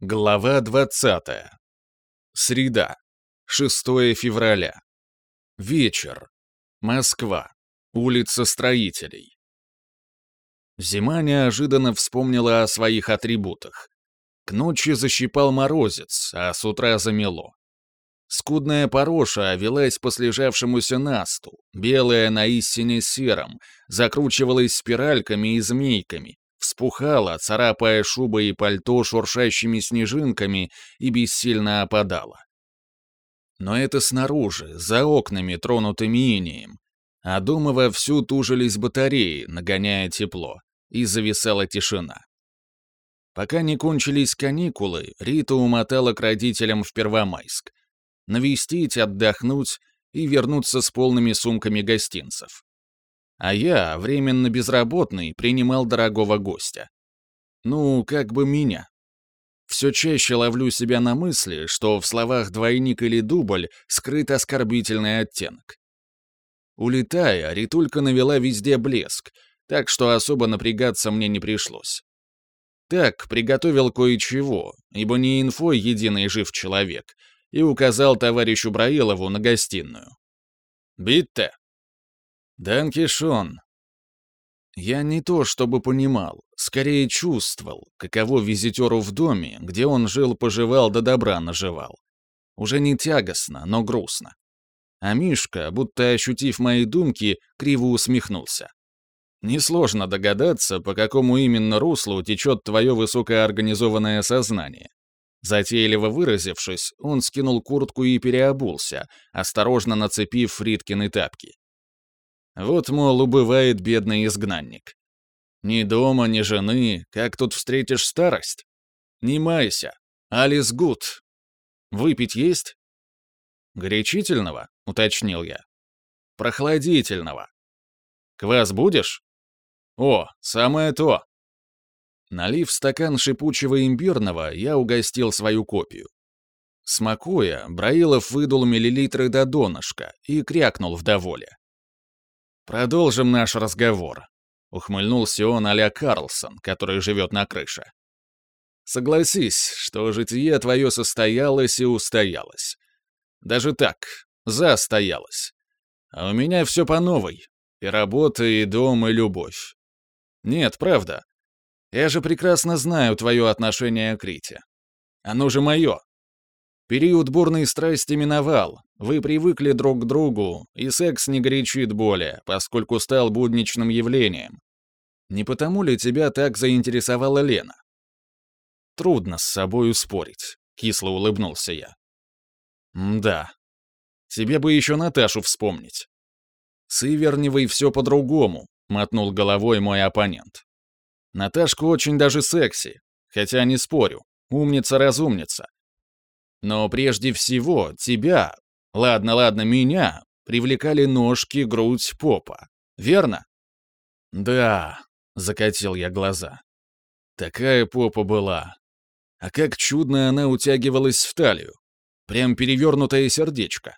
Глава 20. Среда. 6 февраля. Вечер. Москва. Улица Строителей. Зима неожиданно вспомнила о своих атрибутах. К ночи защипал морозец, а с утра замело. Скудная пороша велась по слежавшемуся насту, белая на истине сером, закручивалась спиральками и змейками, вспухала, царапая шубы и пальто шуршащими снежинками и бессильно опадала. Но это снаружи, за окнами, тронутыми инеем. А дома вовсю тужились батареи, нагоняя тепло, и зависала тишина. Пока не кончились каникулы, Рита умотала к родителям в Первомайск. Навестить, отдохнуть и вернуться с полными сумками гостинцев а я, временно безработный, принимал дорогого гостя. Ну, как бы меня. Все чаще ловлю себя на мысли, что в словах «двойник» или «дубль» скрыт оскорбительный оттенок. Улетая, Ритулька навела везде блеск, так что особо напрягаться мне не пришлось. Так, приготовил кое-чего, ибо не инфой единый жив человек, и указал товарищу Браилову на гостиную. «Битте!» Данкишон. Я не то чтобы понимал, скорее чувствовал, каково визитеру в доме, где он жил-поживал да добра наживал. Уже не тягостно, но грустно. А Мишка, будто ощутив мои думки, криво усмехнулся. Несложно догадаться, по какому именно руслу течет твое высокоорганизованное сознание. Затейливо выразившись, он скинул куртку и переобулся, осторожно нацепив Фриткины тапки. Вот, мол, убывает бедный изгнанник. Ни дома, ни жены, как тут встретишь старость? Не майся. Алис гуд. Выпить есть? Горячительного, уточнил я. Прохладительного. Квас будешь? О, самое то. Налив стакан шипучего имбирного, я угостил свою копию. Смакуя, Браилов выдул миллилитры до донышка и крякнул в доволе. «Продолжим наш разговор», — ухмыльнулся он а Карлсон, который живет на крыше. «Согласись, что житие твое состоялось и устоялось. Даже так, застоялось. А у меня все по новой. И работа, и дом, и любовь. Нет, правда. Я же прекрасно знаю твое отношение к Рите. Оно же мое. Период бурной страсти миновал, вы привыкли друг к другу, и секс не горячит более, поскольку стал будничным явлением. Не потому ли тебя так заинтересовала Лена? Трудно с собой спорить, кисло улыбнулся я. да. Тебе бы еще Наташу вспомнить. С Иверневой все по-другому, мотнул головой мой оппонент. Наташка очень даже секси, хотя не спорю, умница-разумница. Но прежде всего тебя, ладно, ладно, меня, привлекали ножки, грудь, попа. Верно? Да, закатил я глаза. Такая попа была. А как чудно она утягивалась в талию. Прям перевернутое сердечко.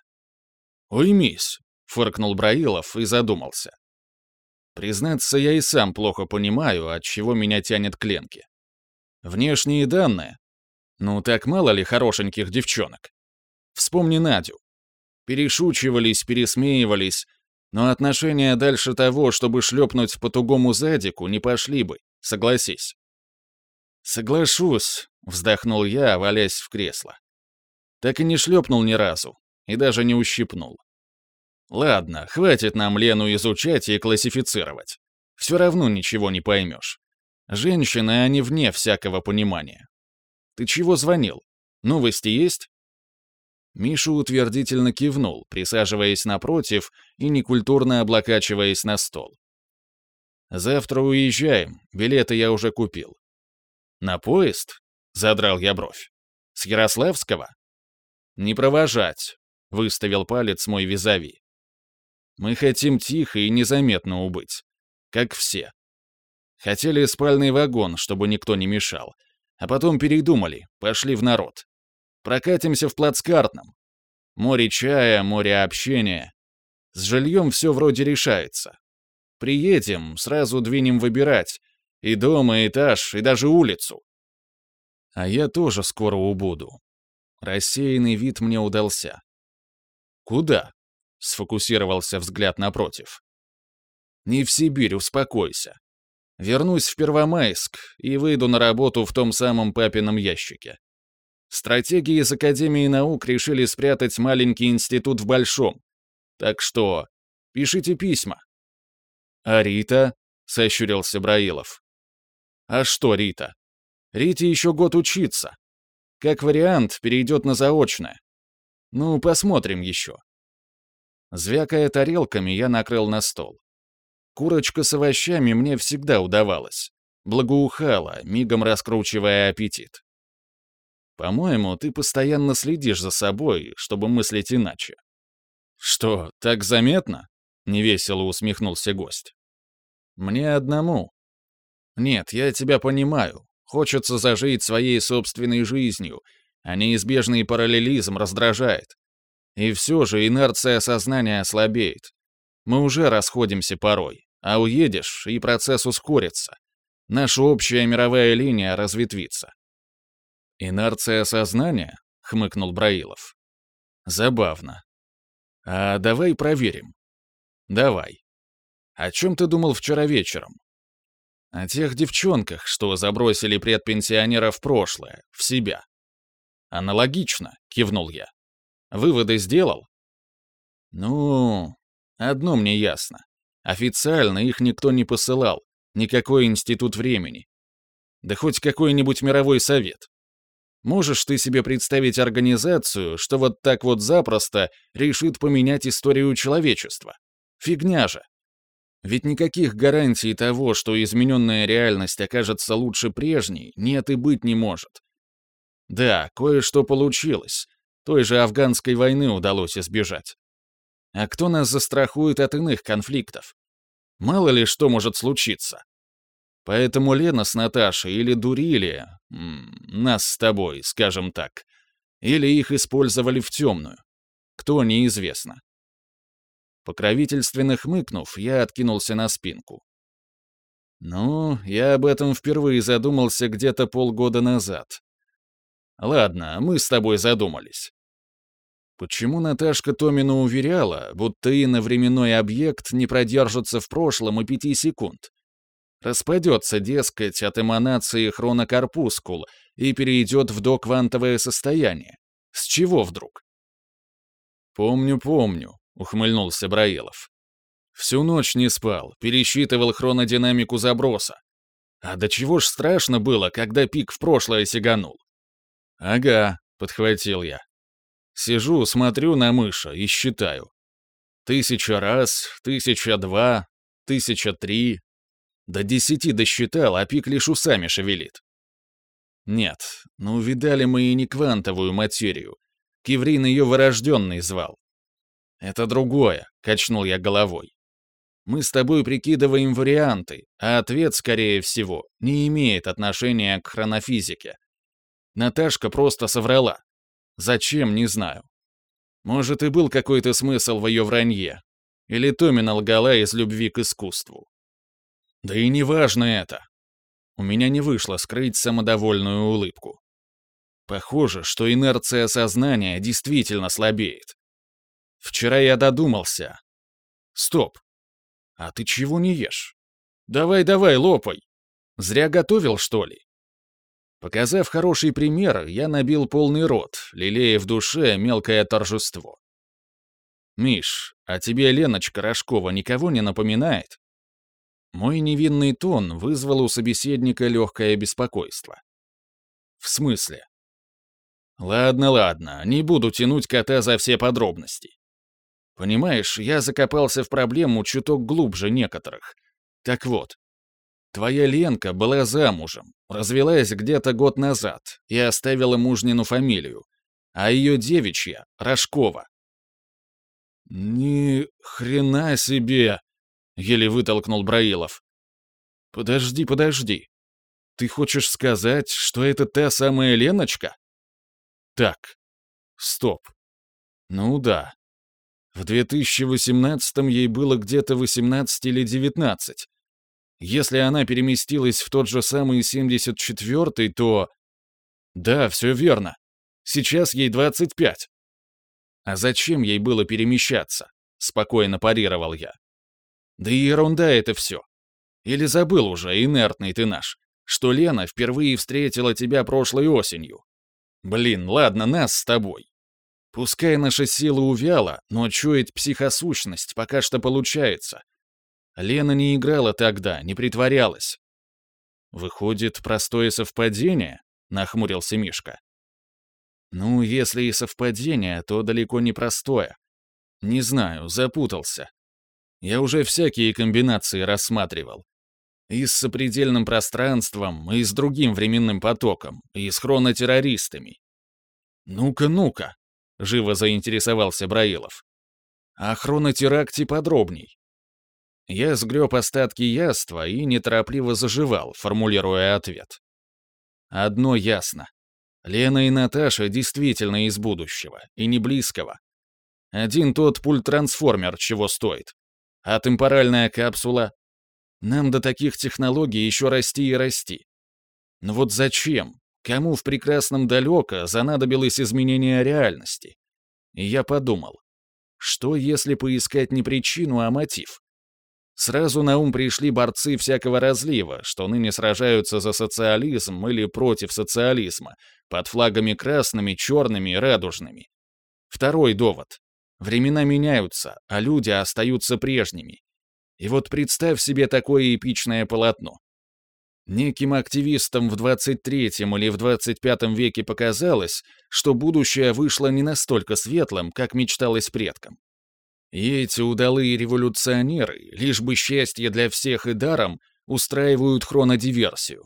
«Уймись», — фыркнул Браилов и задумался. Признаться, я и сам плохо понимаю, от чего меня тянет к Ленке. Внешние данные, ну так мало ли хорошеньких девчонок. Вспомни Надю. Перешучивались, пересмеивались, но отношения дальше того, чтобы шлепнуть по тугому задику, не пошли бы, согласись. «Соглашусь», — вздохнул я, валясь в кресло. Так и не шлепнул ни разу, и даже не ущипнул. Ладно, хватит нам Лену изучать и классифицировать. Все равно ничего не поймешь. Женщины, они вне всякого понимания. Ты чего звонил? Новости есть?» Миша утвердительно кивнул, присаживаясь напротив и некультурно облокачиваясь на стол. «Завтра уезжаем, билеты я уже купил». «На поезд?» — задрал я бровь. «С Ярославского?» «Не провожать», — выставил палец мой визави. «Мы хотим тихо и незаметно убыть, как все. Хотели спальный вагон, чтобы никто не мешал, а потом передумали, пошли в народ. Прокатимся в плацкартном. Море чая, море общения. С жильем все вроде решается. Приедем, сразу двинем выбирать. И дом, и этаж, и даже улицу. А я тоже скоро убуду. Рассеянный вид мне удался. Куда? Сфокусировался взгляд напротив. Не в Сибирь, успокойся. Вернусь в Первомайск и выйду на работу в том самом папином ящике. Стратегии из Академии наук решили спрятать маленький институт в Большом. Так что пишите письма. А Рита? — сощурился Браилов. А что Рита? Рите еще год учиться. Как вариант, перейдет на заочное. Ну, посмотрим еще. Звякая тарелками, я накрыл на стол. Курочка с овощами мне всегда удавалась. Благоухала, мигом раскручивая аппетит. По-моему, ты постоянно следишь за собой, чтобы мыслить иначе. Что, так заметно? Невесело усмехнулся гость. Мне одному. Нет, я тебя понимаю. Хочется зажить своей собственной жизнью, а неизбежный параллелизм раздражает. И все же инерция сознания слабеет. Мы уже расходимся порой, а уедешь, и процесс ускорится. Наша общая мировая линия разветвится. «Инерция сознания?» — хмыкнул Браилов. «Забавно. А давай проверим». «Давай. О чем ты думал вчера вечером?» «О тех девчонках, что забросили предпенсионера в прошлое, в себя». «Аналогично», — кивнул я. «Выводы сделал?» «Ну, одно мне ясно. Официально их никто не посылал, никакой институт времени. Да хоть какой-нибудь мировой совет. Можешь ты себе представить организацию, что вот так вот запросто решит поменять историю человечества? Фигня же. Ведь никаких гарантий того, что измененная реальность окажется лучше прежней, нет и быть не может. Да, кое-что получилось. Той же афганской войны удалось избежать. А кто нас застрахует от иных конфликтов? Мало ли что может случиться. Поэтому Лена с Наташей или дурили, нас с тобой, скажем так, или их использовали в темную. Кто, неизвестно. Покровительственно хмыкнув, я откинулся на спинку. Ну, я об этом впервые задумался где-то полгода назад. Ладно, мы с тобой задумались. Почему Наташка Томина уверяла, будто иновременной объект не продержится в прошлом и пяти секунд? Распадется, дескать, от эманации хронокорпускул и перейдет в доквантовое состояние. С чего вдруг? «Помню, помню», — ухмыльнулся Браилов. «Всю ночь не спал, пересчитывал хронодинамику заброса. А до чего ж страшно было, когда пик в прошлое сиганул?» «Ага», — подхватил я. Сижу, смотрю на мыша и считаю. Тысяча раз, тысяча два, тысяча три. До десяти досчитал, а пик лишь усами шевелит. Нет, ну видали мы и не квантовую материю. Киврин ее вырожденный звал. Это другое, качнул я головой. Мы с тобой прикидываем варианты, а ответ, скорее всего, не имеет отношения к хронофизике. Наташка просто соврала. Зачем, не знаю. Может, и был какой-то смысл в ее вранье. Или Томина лгала из любви к искусству. Да и не важно это. У меня не вышло скрыть самодовольную улыбку. Похоже, что инерция сознания действительно слабеет. Вчера я додумался. Стоп. А ты чего не ешь? Давай-давай, лопай. Зря готовил, что ли? Показав хороший пример, я набил полный рот, лелея в душе мелкое торжество. «Миш, а тебе Леночка Рожкова никого не напоминает?» Мой невинный тон вызвал у собеседника легкое беспокойство. «В смысле?» «Ладно, ладно, не буду тянуть кота за все подробности. Понимаешь, я закопался в проблему чуток глубже некоторых. Так вот, Твоя Ленка была замужем, развелась где-то год назад и оставила мужнину фамилию, а ее девичья — Рожкова. «Ни хрена себе!» — еле вытолкнул Браилов. «Подожди, подожди. Ты хочешь сказать, что это та самая Леночка?» «Так, стоп. Ну да. В 2018-м ей было где-то 18 или 19. Если она переместилась в тот же самый 74-й, то... Да, все верно. Сейчас ей 25. А зачем ей было перемещаться? Спокойно парировал я. Да и ерунда это все. Или забыл уже, инертный ты наш, что Лена впервые встретила тебя прошлой осенью. Блин, ладно, нас с тобой. Пускай наша сила увяла, но чует психосущность пока что получается. Лена не играла тогда, не притворялась. Выходит, простое совпадение? Нахмурился Мишка. Ну, если и совпадение, то далеко не простое. Не знаю, запутался. Я уже всякие комбинации рассматривал. И с сопредельным пространством, и с другим временным потоком, и с хронотеррористами. Ну-ка, ну-ка, живо заинтересовался Браилов. О хронотеракте подробней. Я сгреб остатки яства и неторопливо заживал, формулируя ответ. Одно ясно. Лена и Наташа действительно из будущего, и не близкого. Один тот пульт-трансформер чего стоит. А темпоральная капсула? Нам до таких технологий еще расти и расти. Но вот зачем? Кому в прекрасном далеко занадобилось изменение реальности? И я подумал, что если поискать не причину, а мотив? Сразу на ум пришли борцы всякого разлива, что ныне сражаются за социализм или против социализма, под флагами красными, черными и радужными. Второй довод. Времена меняются, а люди остаются прежними. И вот представь себе такое эпичное полотно. Неким активистам в 23 или в 25 веке показалось, что будущее вышло не настолько светлым, как мечталось предкам. И эти удалые революционеры, лишь бы счастье для всех и даром, устраивают хронодиверсию.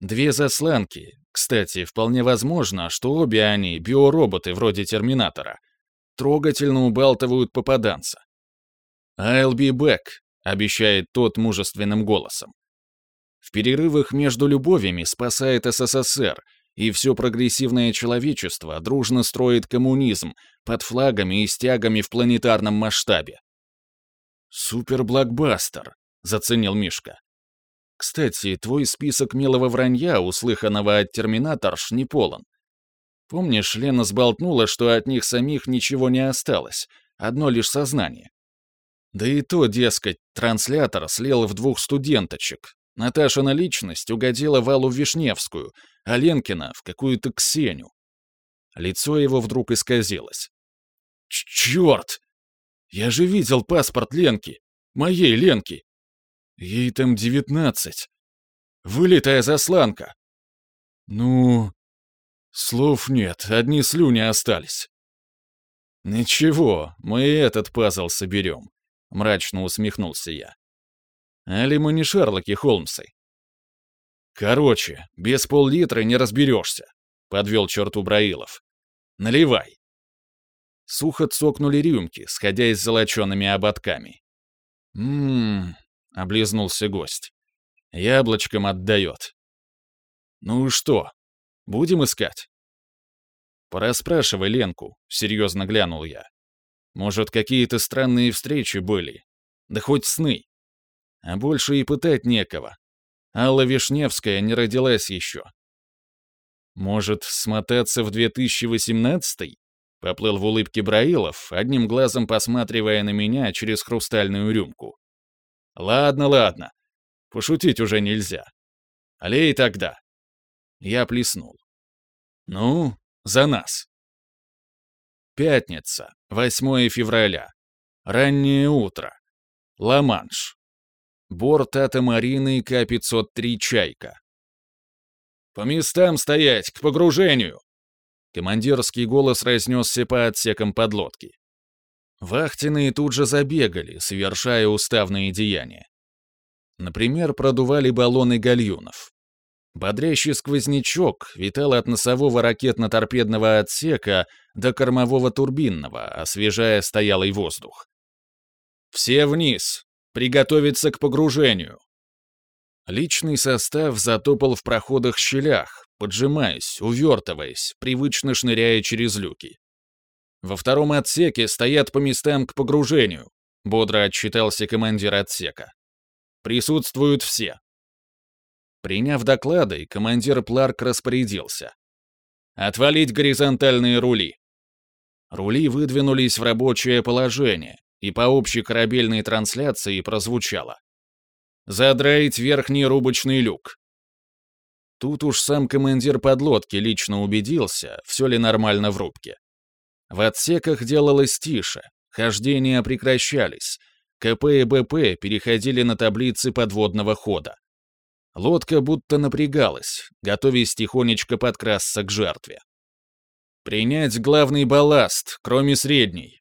Две засланки, кстати, вполне возможно, что обе они биороботы вроде Терминатора, трогательно убалтывают попаданца. «I'll be back», — обещает тот мужественным голосом. В перерывах между любовями спасает СССР, и все прогрессивное человечество дружно строит коммунизм под флагами и стягами в планетарном масштабе. «Супер-блокбастер», — заценил Мишка. «Кстати, твой список милого вранья, услыханного от терминаторш, не полон. Помнишь, Лена сболтнула, что от них самих ничего не осталось, одно лишь сознание. Да и то, дескать, транслятор слил в двух студенточек, Наташина личность угодила Валу Вишневскую, а Ленкина — в какую-то Ксеню. Лицо его вдруг исказилось. «Черт! Я же видел паспорт Ленки! Моей Ленки! Ей там девятнадцать! Вылитая засланка!» «Ну...» «Слов нет, одни слюни остались». «Ничего, мы и этот пазл соберем», — мрачно усмехнулся я. Али мы не Шерлоки Холмсы? Короче, без пол-литра не разберешься, подвел черту Браилов. Наливай. Сухо цокнули рюмки, сходя с золочеными ободками. «М-м-м», облизнулся гость. «Яблочком отдает». «Ну что, будем искать?» «Пораспрашивай Ленку», — серьезно глянул я. «Может, какие-то странные встречи были? Да хоть сны. А больше и пытать некого. Алла Вишневская не родилась еще. Может, смотаться в 2018-й? Поплыл в улыбке Браилов, одним глазом посматривая на меня через хрустальную рюмку. Ладно, ладно. Пошутить уже нельзя. Лей тогда. Я плеснул. Ну, за нас. Пятница, 8 февраля. Раннее утро. Ла-Манш. Борт Атомарины К-503 «Чайка». «По местам стоять, к погружению!» Командирский голос разнесся по отсекам подлодки. Вахтенные тут же забегали, совершая уставные деяния. Например, продували баллоны гальюнов. Бодрящий сквознячок витал от носового ракетно-торпедного отсека до кормового турбинного, освежая стоялый воздух. «Все вниз! Приготовиться к погружению. Личный состав затопал в проходах-щелях, поджимаясь, увертываясь, привычно шныряя через люки. Во втором отсеке стоят по местам к погружению, бодро отчитался командир отсека. Присутствуют все. Приняв доклады, командир Пларк распорядился. Отвалить горизонтальные рули. Рули выдвинулись в рабочее положение, и по общей корабельной трансляции прозвучало. «Задраить верхний рубочный люк». Тут уж сам командир подлодки лично убедился, все ли нормально в рубке. В отсеках делалось тише, хождения прекращались, КП и БП переходили на таблицы подводного хода. Лодка будто напрягалась, готовясь тихонечко подкрасться к жертве. Принять главный балласт, кроме средней.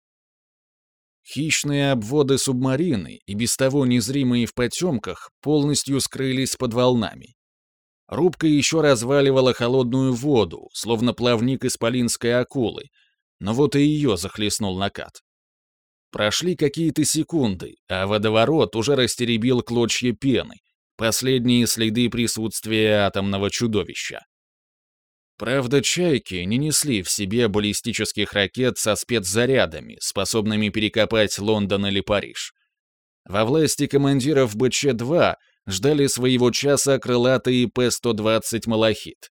Хищные обводы субмарины, и без того незримые в потемках, полностью скрылись под волнами. Рубка еще разваливала холодную воду, словно плавник исполинской акулы, но вот и ее захлестнул накат. Прошли какие-то секунды, а водоворот уже растеребил клочья пены, последние следы присутствия атомного чудовища. Правда, «Чайки» не несли в себе баллистических ракет со спецзарядами, способными перекопать Лондон или Париж. Во власти командиров БЧ-2 ждали своего часа крылатые П-120 «Малахит».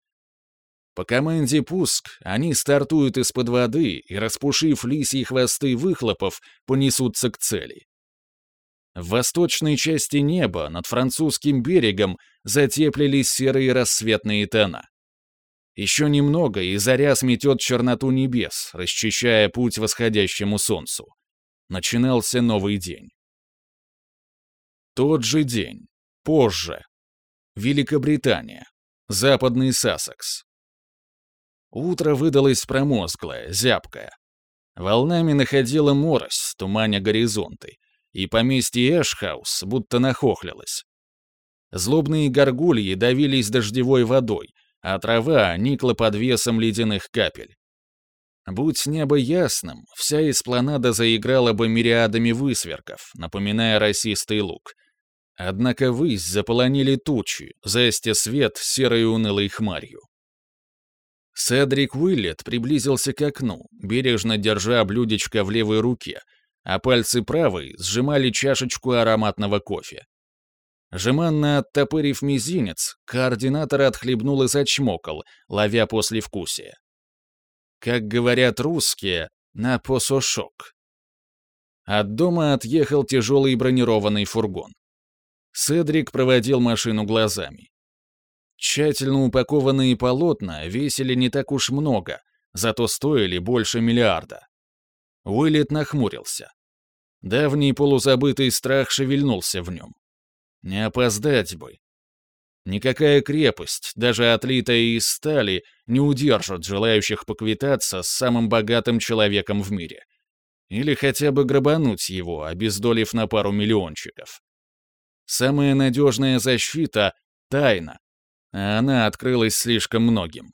По команде «Пуск» они стартуют из-под воды и, распушив лисьи хвосты выхлопов, понесутся к цели. В восточной части неба над французским берегом затеплились серые рассветные тона. Еще немного, и заря сметет черноту небес, расчищая путь восходящему солнцу. Начинался новый день. Тот же день. Позже. Великобритания. Западный Сассекс. Утро выдалось промозглое, зябкое. Волнами находила морось, туманя горизонты, и поместье Эшхаус будто нахохлилось. Злобные горгульи давились дождевой водой, а трава никла под весом ледяных капель. Будь небо ясным, вся эспланада заиграла бы мириадами высверков, напоминая расистый лук. Однако высь заполонили тучи, застя свет серой унылой хмарью. Седрик Уиллет приблизился к окну, бережно держа блюдечко в левой руке, а пальцы правой сжимали чашечку ароматного кофе. Жеманно оттопырив мизинец, координатор отхлебнул и зачмокал, ловя послевкусие. Как говорят русские, на посошок. От дома отъехал тяжелый бронированный фургон. Седрик проводил машину глазами. Тщательно упакованные полотна весили не так уж много, зато стоили больше миллиарда. Уиллет нахмурился. Давний полузабытый страх шевельнулся в нем. Не опоздать бы. Никакая крепость, даже отлитая из стали, не удержит желающих поквитаться с самым богатым человеком в мире. Или хотя бы грабануть его, обездолив на пару миллиончиков. Самая надежная защита — тайна, а она открылась слишком многим.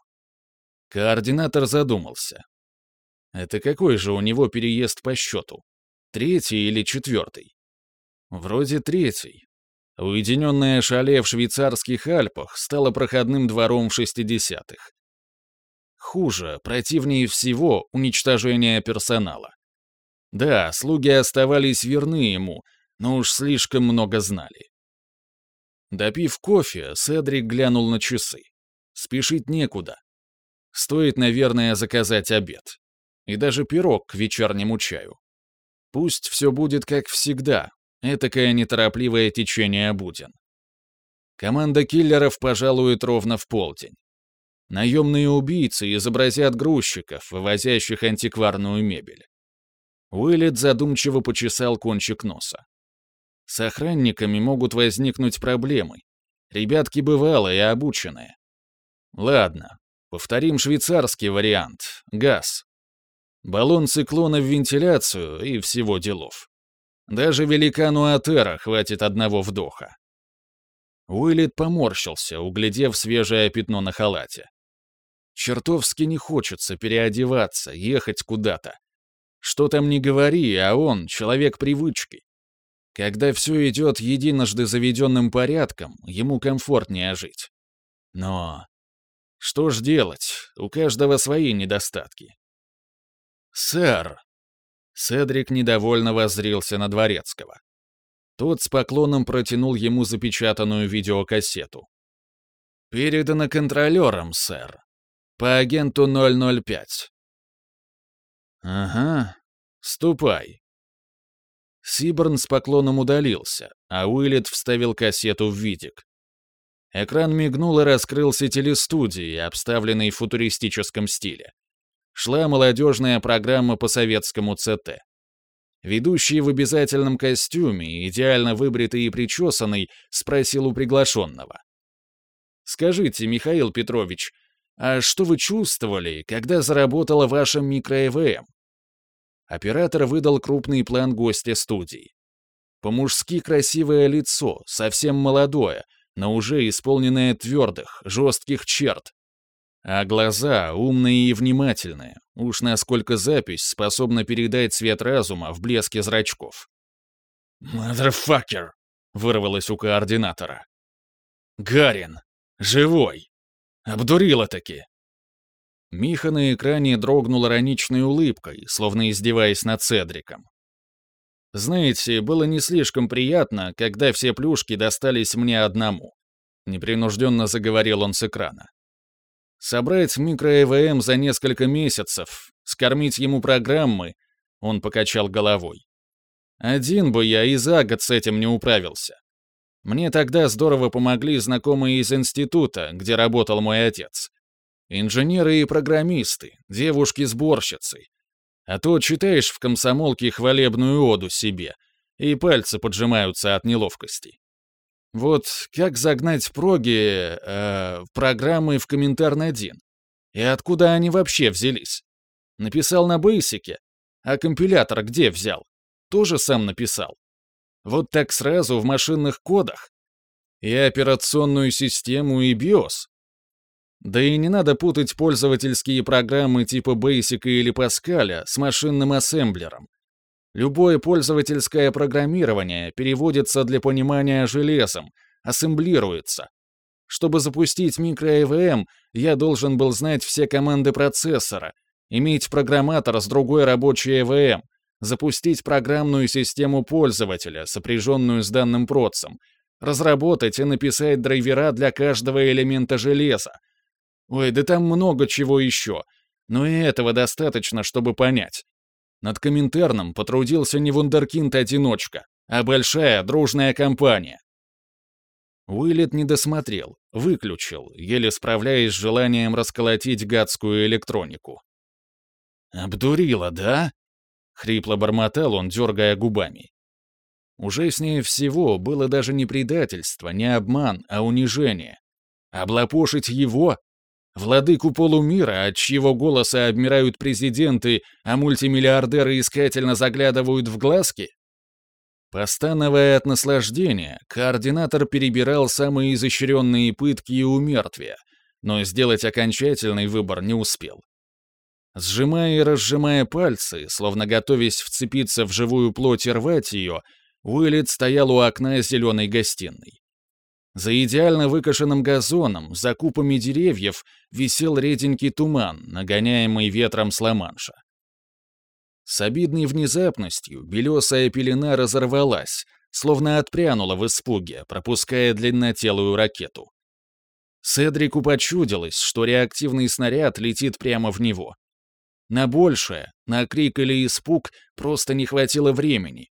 Координатор задумался. Это какой же у него переезд по счету? Третий или четвертый? Вроде третий, Уединенное шале в швейцарских Альпах стало проходным двором в 60-х. Хуже, противнее всего, уничтожение персонала. Да, слуги оставались верны ему, но уж слишком много знали. Допив кофе, Седрик глянул на часы. Спешить некуда. Стоит, наверное, заказать обед. И даже пирог к вечернему чаю. Пусть все будет как всегда, Этакое неторопливое течение буден. Команда киллеров пожалует ровно в полдень. Наемные убийцы изобразят грузчиков, вывозящих антикварную мебель. Уиллет задумчиво почесал кончик носа. С охранниками могут возникнуть проблемы. Ребятки бывалые и обученные. Ладно, повторим швейцарский вариант. Газ. Баллон циклона в вентиляцию и всего делов. Даже великану Атера хватит одного вдоха. Уиллет поморщился, углядев свежее пятно на халате. Чертовски не хочется переодеваться, ехать куда-то. Что там не говори, а он — человек привычки. Когда все идет единожды заведенным порядком, ему комфортнее жить. Но что ж делать, у каждого свои недостатки. «Сэр», Седрик недовольно воззрился на Дворецкого. Тот с поклоном протянул ему запечатанную видеокассету. «Передано контролером, сэр. по агенту 005». «Ага, ступай». Сиборн с поклоном удалился, а Уиллет вставил кассету в видик. Экран мигнул и раскрылся телестудии, обставленной в футуристическом стиле. Шла молодежная программа по советскому ЦТ. Ведущий в обязательном костюме, идеально выбритый и причесанный, спросил у приглашенного. «Скажите, Михаил Петрович, а что вы чувствовали, когда заработала ваша микро-ЭВМ?» Оператор выдал крупный план гостя студии. По-мужски красивое лицо, совсем молодое, но уже исполненное твердых, жестких черт. А глаза умные и внимательные, уж насколько запись способна передать цвет разума в блеске зрачков. «Мазерфакер!» — вырвалось у координатора. «Гарин! Живой! Обдурила-таки!» Миха на экране дрогнул ироничной улыбкой, словно издеваясь над Седриком. Знаете, было не слишком приятно, когда все плюшки достались мне одному. Непринужденно заговорил он с экрана. Собрать микро-ЭВМ за несколько месяцев, скормить ему программы, он покачал головой. Один бы я и за год с этим не управился. Мне тогда здорово помогли знакомые из института, где работал мой отец. Инженеры и программисты, девушки-сборщицы. А то читаешь в комсомолке хвалебную оду себе, и пальцы поджимаются от неловкости. Вот как загнать проги э, программы в комментарный один? И откуда они вообще взялись? Написал на бейсике, а компилятор где взял? Тоже сам написал. Вот так сразу в машинных кодах? И операционную систему, и BIOS? Да и не надо путать пользовательские программы типа Basic или Pascal с машинным ассемблером. Любое пользовательское программирование переводится для понимания железом, ассемблируется. Чтобы запустить микро-ЭВМ, я должен был знать все команды процессора, иметь программатор с другой рабочей ЭВМ, запустить программную систему пользователя, сопряженную с данным процессом, разработать и написать драйвера для каждого элемента железа. Ой, да там много чего еще. Но и этого достаточно, чтобы понять. Над Коминтерном потрудился не вундеркинд-одиночка, а большая дружная компания. Уиллет не досмотрел, выключил, еле справляясь с желанием расколотить гадскую электронику. «Обдурила, да?» — хрипло бормотал он, дергая губами. Ней всего было даже не предательство, не обман, а унижение. Облапошить его Владыку полумира, от чьего голоса обмирают президенты, а мультимиллиардеры искательно заглядывают в глазки? Постановая от наслаждения, координатор перебирал самые изощренные пытки и умертвия, но сделать окончательный выбор не успел. Сжимая и разжимая пальцы, словно готовясь вцепиться в живую плоть и рвать ее, Уиллет стоял у окна зеленой гостиной. За идеально выкошенным газоном, за купами деревьев, висел реденький туман, нагоняемый ветром с Ла-Манша. С обидной внезапностью белесая пелена разорвалась, словно отпрянула в испуге, пропуская длиннотелую ракету. Седрику почудилось, что реактивный снаряд летит прямо в него. На большее, на крик или испуг просто не хватило времени.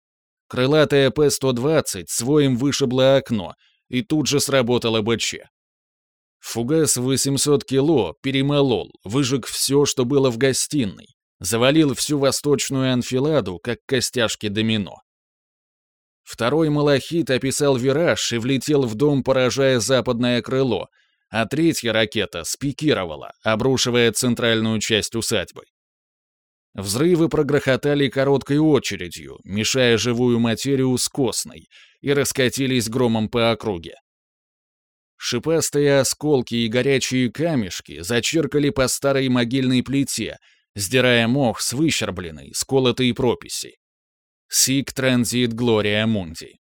Крылатая П-120 своим вышибла окно — и тут же сработала БЧ. Фугас 800 кило перемолол, выжег все, что было в гостиной, завалил всю восточную анфиладу, как костяшки домино. Второй малахит описал вираж и влетел в дом, поражая западное крыло, а третья ракета спикировала, обрушивая центральную часть усадьбы. Взрывы прогрохотали короткой очередью, мешая живую материю с костной, и раскатились громом по округе. Шипастые осколки и горячие камешки зачеркали по старой могильной плите, сдирая мох с выщербленной, сколотой прописи. «Сик транзит Глория Мунди».